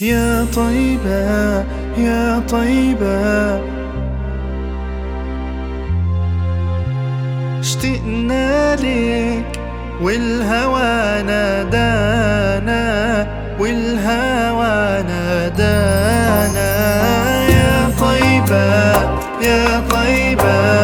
يا طيبة يا طيبة. اشتقنا لك والهوى نادانا والهوى نادانا. يا طيبة يا طيبة.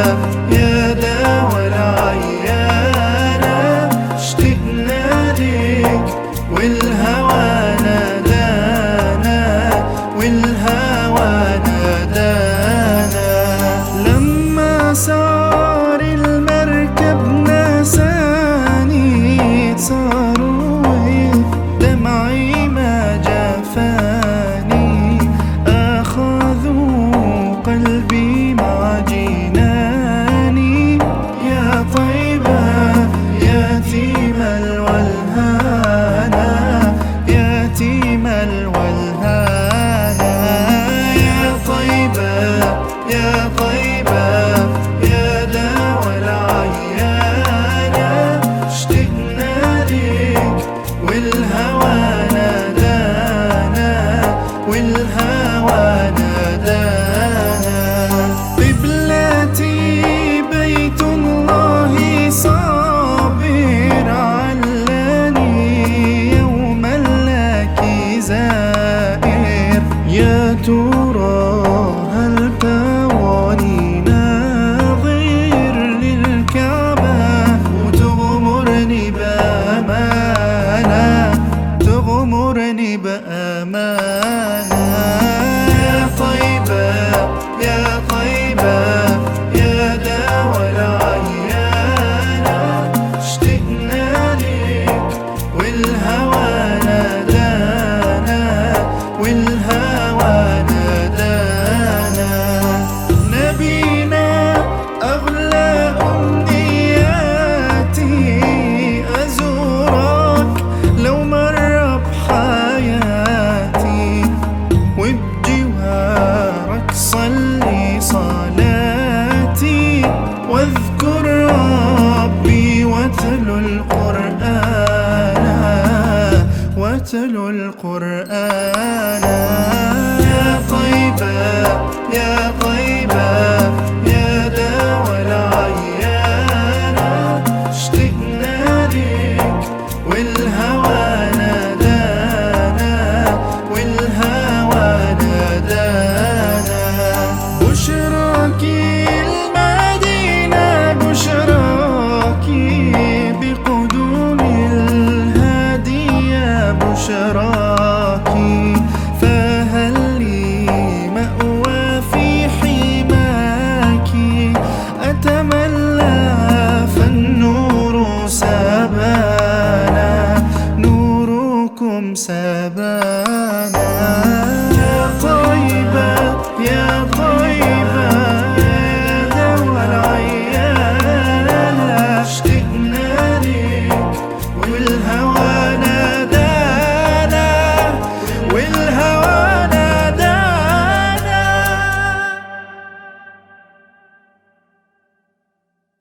تغمرني بأمان القرآن واتلوا القرآن الشراب